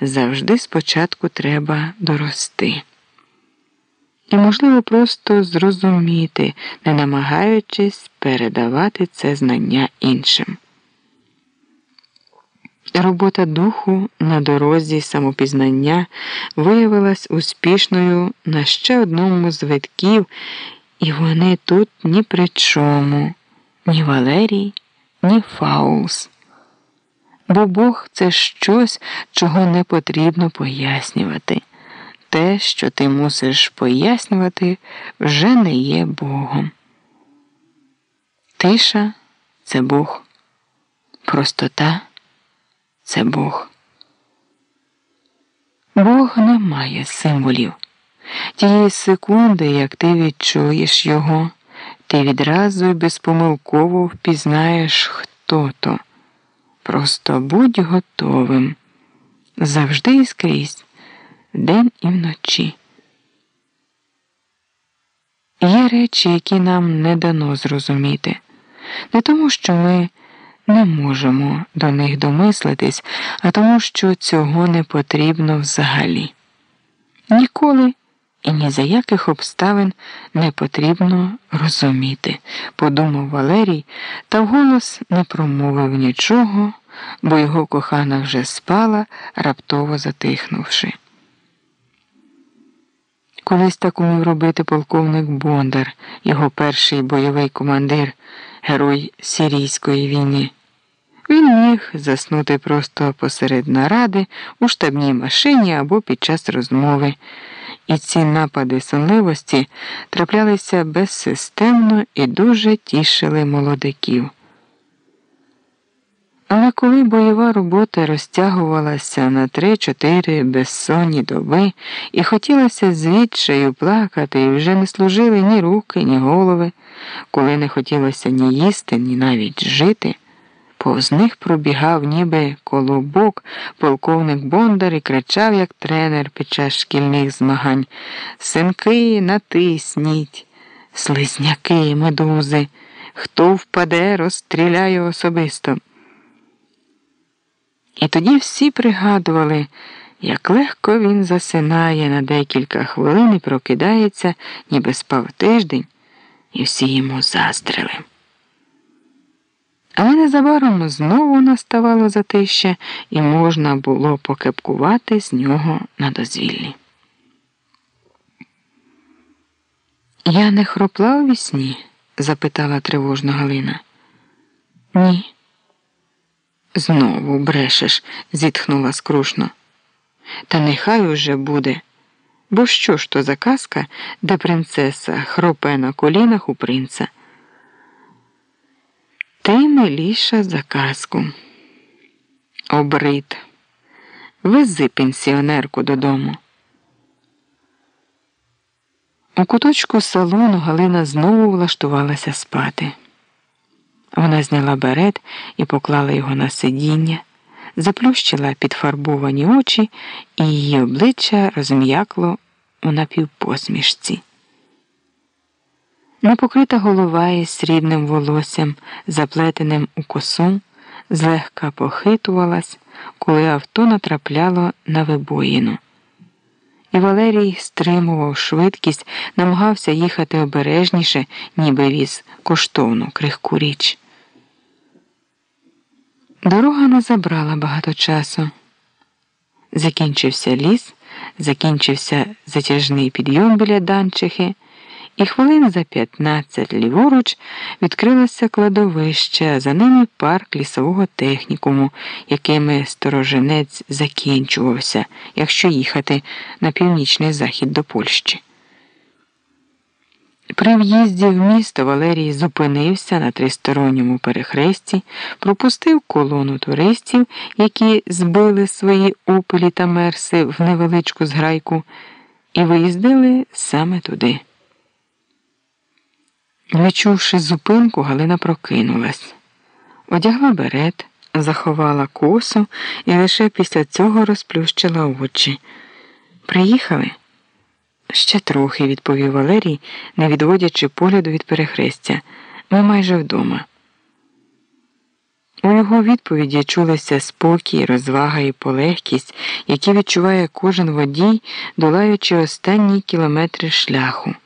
завжди спочатку треба дорости. І, можливо, просто зрозуміти, не намагаючись передавати це знання іншим. Робота духу на дорозі самопізнання виявилась успішною на ще одному з витків, і вони тут ні при чому, ні Валерій, ні Фаулс. Бо Бог це щось, чого не потрібно пояснювати. Те, що ти мусиш пояснювати, вже не є Богом. Тиша це Бог, простота це Бог. Бог не має символів. Тієї секунди, як ти відчуєш його, ти відразу безпомилково впізнаєш, хто то. Просто будь готовим завжди і скрізь, день і вночі. Є речі, які нам не дано зрозуміти, не тому, що ми не можемо до них домислитись, а тому, що цього не потрібно взагалі. Ніколи і ні за яких обставин не потрібно розуміти, подумав Валерій, та вголос не промовив нічого, бо його кохана вже спала, раптово затихнувши. Колись так умів робити полковник Бондар, його перший бойовий командир, герой Сирійської війни. Він міг заснути просто посеред наради у штабній машині або під час розмови, і ці напади сонливості траплялися безсистемно і дуже тішили молодиків. Але коли бойова робота розтягувалася на три-чотири безсонні доби і хотілося звідчаю плакати, і вже не служили ні руки, ні голови, коли не хотілося ні їсти, ні навіть жити. Повз них пробігав, ніби колобок, полковник Бондар і кричав, як тренер під час шкільних змагань Синки, натисніть, слизняки, медузи, хто впаде, розстріляю особисто. І тоді всі пригадували, як легко він засинає на декілька хвилин і прокидається, ніби спав тиждень, і всі йому заздрили. Але незабаром знову наставало затище, і можна було покепкувати з нього на дозвіллі. Я не хропла у вісні? запитала тривожно Галина. Ні. Знову брешеш, зітхнула скрушно. Та нехай уже буде. Бо що ж то за казка, де принцеса хропе на колінах у принца? Ти миліша за казку. Обрид. Вези пенсіонерку додому. У куточку салону Галина знову влаштувалася спати. Вона зняла берет і поклала його на сидіння, заплющила підфарбовані очі, і її обличчя розм'якло у напівпосмішці. Непокрита голова із срібним волоссям, заплетеним у косу, злегка похитувалась, коли авто натрапляло на вибоїну. І Валерій стримував швидкість, намагався їхати обережніше, ніби віз коштовну крихку річ. Дорога не забрала багато часу. Закінчився ліс, закінчився затяжний підйом біля Данчихи і хвилин за 15 ліворуч відкрилося кладовище, за ними парк лісового технікуму, якими стороженець закінчувався, якщо їхати на північний захід до Польщі. При в'їзді в місто Валерій зупинився на тристоронньому перехресті, пропустив колону туристів, які збили свої опелі та мерси в невеличку зграйку, і виїздили саме туди. Відчувши зупинку, Галина прокинулась, одягла берет, заховала косу і лише після цього розплющила очі. Приїхали? Ще трохи, відповів Валерій, не відводячи погляду від перехрестя. Ми майже вдома. У його відповіді чулися спокій, розвага і полегкість, які відчуває кожен водій, долаючи останні кілометри шляху.